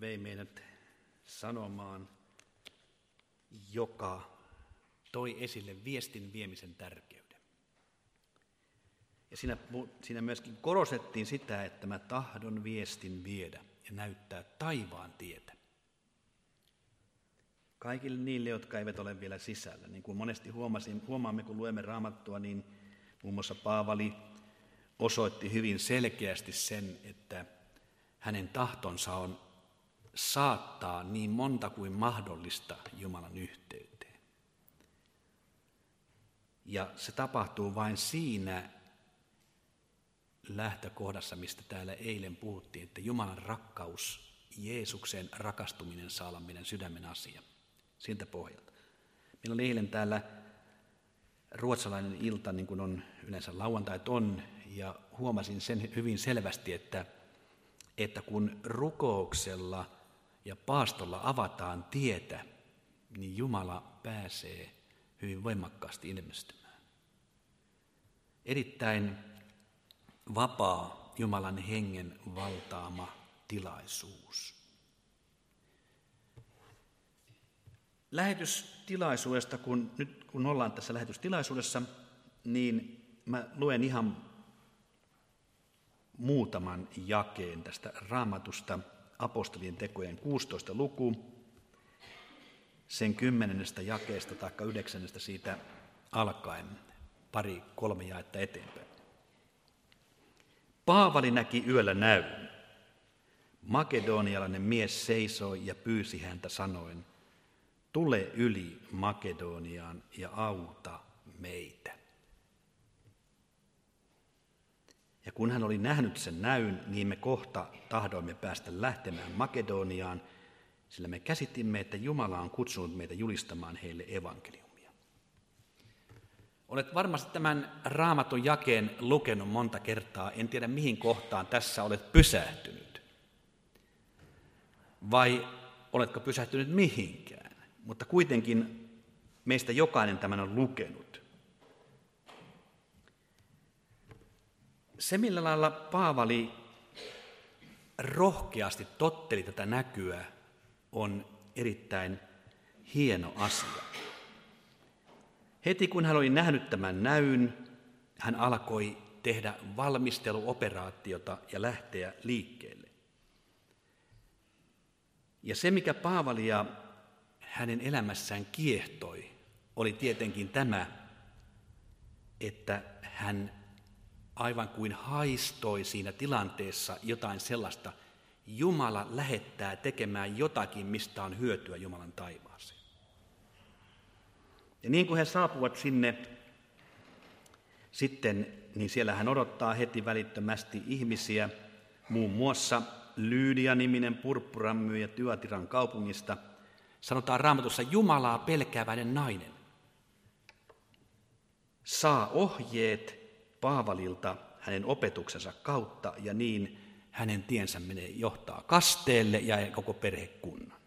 vei meidät sanomaan, joka toi esille viestin viemisen tärkeyden. Ja siinä, siinä myöskin korostettiin sitä, että mä tahdon viestin viedä ja näyttää taivaan tietä. Kaikille niille, jotka eivät ole vielä sisällä. Niin kuin monesti huomasin, huomaamme, kun luemme raamattua, niin muun muassa Paavali osoitti hyvin selkeästi sen, että hänen tahtonsa on saattaa niin monta kuin mahdollista Jumalan yhteyteen. Ja se tapahtuu vain siinä lähtökohdassa, mistä täällä eilen puhuttiin, että Jumalan rakkaus, Jeesuksen rakastuminen saa olla meidän sydämen asia. Siltä pohjalta. Meillä oli eilen täällä ruotsalainen ilta, niin kuin on yleensä lauantait on, ja huomasin sen hyvin selvästi, että, että kun rukouksella ja paastolla avataan tietä, niin Jumala pääsee hyvin voimakkaasti ilmestymään. Erittäin vapaa Jumalan hengen valtaama tilaisuus. Lähetystilaisuudesta, kun nyt kun ollaan tässä lähetystilaisuudessa, niin mä luen ihan muutaman jakeen tästä raamatusta, apostolien tekojen 16 luku, sen kymmenennestä jakeesta tai yhdeksännestä siitä alkaen, pari kolme jaetta eteenpäin. Paavali näki yöllä näyn. Makedonialainen mies seisoi ja pyysi häntä sanoen, tule yli Makedoniaan ja auta meitä. Ja kun hän oli nähnyt sen näyn, niin me kohta tahdoimme päästä lähtemään Makedoniaan, sillä me käsitimme, että Jumala on kutsunut meitä julistamaan heille evankeliumia. Olet varmasti tämän raamatun jakeen lukenut monta kertaa. En tiedä, mihin kohtaan tässä olet pysähtynyt. Vai oletko pysähtynyt mihinkään? Mutta kuitenkin meistä jokainen tämän on lukenut. Se, millä lailla Paavali rohkeasti totteli tätä näkyä, on erittäin hieno asia. Heti kun hän oli nähnyt tämän näyn, hän alkoi tehdä valmisteluoperaatiota ja lähteä liikkeelle. Ja se, mikä Paavalia hänen elämässään kiehtoi, oli tietenkin tämä, että hän aivan kuin haistoi siinä tilanteessa jotain sellaista, Jumala lähettää tekemään jotakin, mistä on hyötyä Jumalan taivaaseen. Ja niin kuin he saapuvat sinne sitten, niin siellä hän odottaa heti välittömästi ihmisiä, muun muassa Lyydia-niminen purppuramyyjä Tyatiran kaupungista. Sanotaan raamatussa Jumalaa pelkääväinen nainen. Saa ohjeet Paavalilta hänen opetuksensa kautta ja niin hänen tiensä menee johtaa kasteelle ja koko perhekunnan,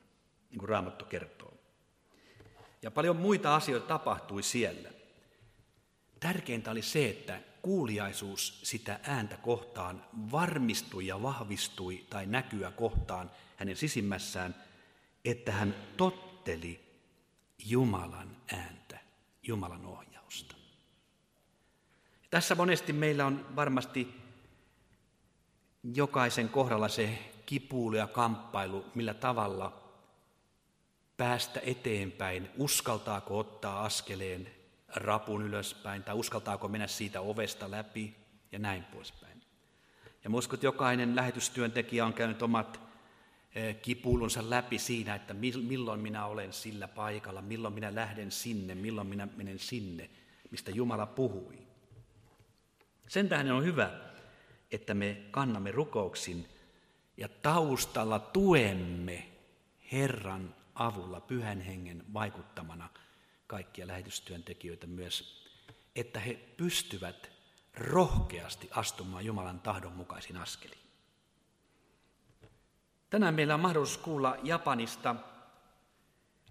niin kuin Raamattu kertoo. Ja paljon muita asioita tapahtui siellä. Tärkeintä oli se, että kuuliaisuus sitä ääntä kohtaan varmistui ja vahvistui tai näkyä kohtaan hänen sisimmässään, että hän totteli Jumalan ääntä, Jumalan ohjausta. Tässä monesti meillä on varmasti jokaisen kohdalla se kipuilu ja kamppailu, millä tavalla päästä eteenpäin, uskaltaako ottaa askeleen rapun ylöspäin tai uskaltaako mennä siitä ovesta läpi ja näin poispäin. Ja uskon, että jokainen lähetystyöntekijä on käynyt omat eh, kipuilunsa läpi siinä, että milloin minä olen sillä paikalla, milloin minä lähden sinne, milloin minä menen sinne, mistä Jumala puhui. Sen tähden on hyvä, että me kannamme rukouksin ja taustalla tuemme Herran avulla pyhän hengen vaikuttamana kaikkia lähetystyöntekijöitä myös, että he pystyvät rohkeasti astumaan Jumalan tahdon mukaisiin askeliin. Tänään meillä on mahdollisuus kuulla Japanista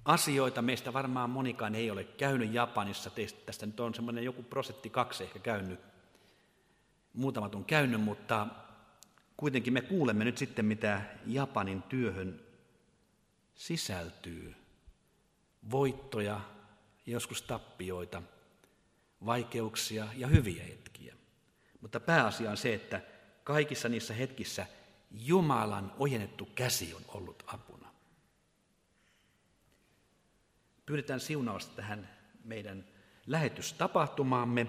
asioita. Meistä varmaan monikaan ei ole käynyt Japanissa. Tästä nyt on semmoinen joku prosentti kaksi ehkä käynyt muutamat on käynyt, mutta kuitenkin me kuulemme nyt sitten, mitä Japanin työhön sisältyy voittoja, joskus tappioita, vaikeuksia ja hyviä hetkiä. Mutta pääasia on se, että kaikissa niissä hetkissä Jumalan ojennettu käsi on ollut apuna. Pyydetään siunausta tähän meidän lähetystapahtumaamme,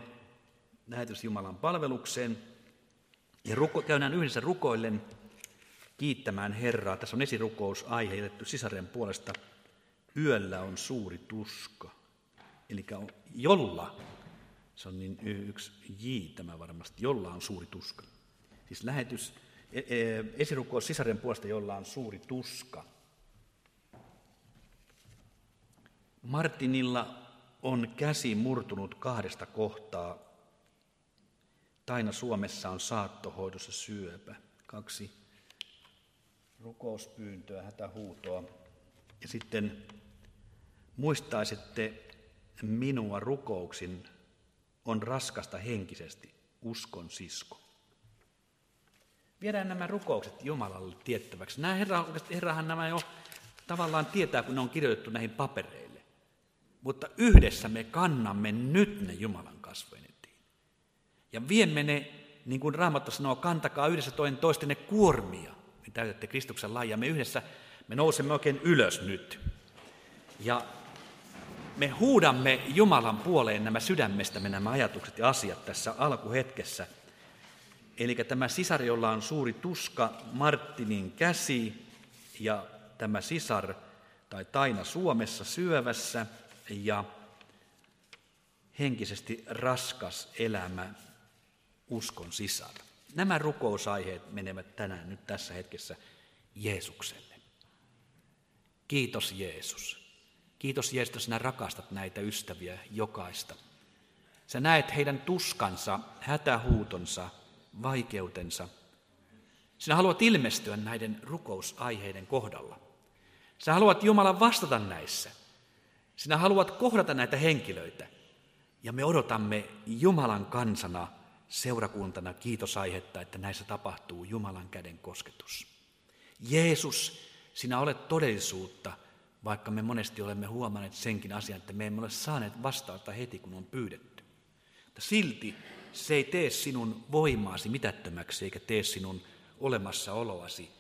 lähetys Jumalan palvelukseen. Ja ruko, käydään yhdessä rukoillen kiittämään Herraa. Tässä on esirukous aihe jätetty sisaren puolesta. Yöllä on suuri tuska. Eli jolla, se on niin yksi J tämä varmasti, jolla on suuri tuska. Siis lähetys, e, e, esirukous sisaren puolesta, jolla on suuri tuska. Martinilla on käsi murtunut kahdesta kohtaa. Taina Suomessa on saattohoidossa syöpä. Kaksi rukouspyyntöä, hätähuutoa. Ja sitten muistaisitte minua rukouksin, on raskasta henkisesti, uskon sisko. Viedään nämä rukoukset Jumalalle tiettäväksi. Nämä herra, herrahan nämä jo tavallaan tietää, kun ne on kirjoitettu näihin papereille. Mutta yhdessä me kannamme nyt ne Jumalan kasvojen. Ja viemme ne, niin kuin Raamattu sanoo, kantakaa yhdessä toinen toistenne kuormia niin täytätte Kristuksen lain. Ja me yhdessä, me nousemme oikein ylös nyt. Ja me huudamme Jumalan puoleen nämä sydämestämme nämä ajatukset ja asiat tässä alkuhetkessä. Eli tämä sisar, jolla on suuri tuska, Martinin käsi ja tämä sisar tai taina Suomessa syövässä ja henkisesti raskas elämä, uskon sisar. Nämä rukousaiheet menevät tänään nyt tässä hetkessä Jeesukselle. Kiitos Jeesus. Kiitos Jeesus, että sinä rakastat näitä ystäviä jokaista. Sä näet heidän tuskansa, hätähuutonsa, vaikeutensa. Sinä haluat ilmestyä näiden rukousaiheiden kohdalla. Sä haluat Jumalan vastata näissä. Sinä haluat kohdata näitä henkilöitä. Ja me odotamme Jumalan kansana – seurakuntana kiitosaihetta, että näissä tapahtuu Jumalan käden kosketus. Jeesus, sinä olet todellisuutta, vaikka me monesti olemme huomanneet senkin asian, että me emme ole saaneet vastausta heti, kun on pyydetty. Mutta silti se ei tee sinun voimaasi mitättömäksi, eikä tee sinun olemassaoloasi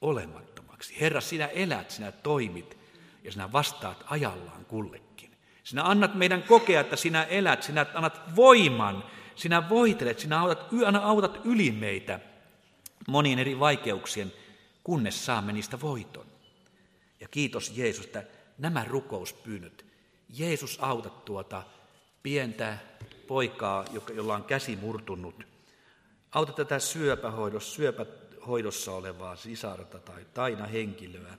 olemattomaksi. Herra, sinä elät, sinä toimit ja sinä vastaat ajallaan kullekin. Sinä annat meidän kokea, että sinä elät, sinä annat voiman sinä voitelet, sinä autat, aina autat yli meitä monien eri vaikeuksien, kunnes saamme niistä voiton. Ja kiitos Jeesus, että nämä rukouspyynnöt, Jeesus autat tuota pientä poikaa, jolla on käsi murtunut. Auta tätä syöpähoidossa, syöpähoidossa olevaa sisarta tai taina henkilöä.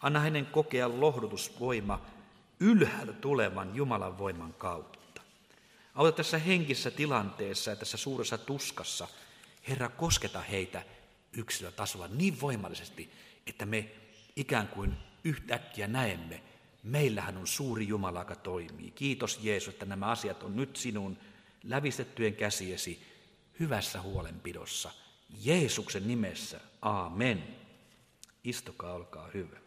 Anna hänen kokea lohdutusvoima ylhäältä tulevan Jumalan voiman kautta. Auta tässä henkisessä tilanteessa ja tässä suuressa tuskassa. Herra, kosketa heitä yksilötasolla niin voimallisesti, että me ikään kuin yhtäkkiä näemme, meillähän on suuri Jumala, joka toimii. Kiitos Jeesus, että nämä asiat on nyt sinun lävistettyjen käsiesi hyvässä huolenpidossa. Jeesuksen nimessä, amen. Istukaa, olkaa hyvä.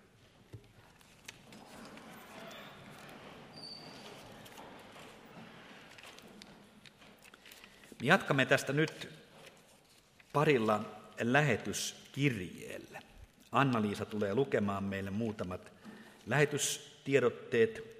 Jatkamme tästä nyt parilla lähetyskirjeellä. Anna-Liisa tulee lukemaan meille muutamat lähetystiedotteet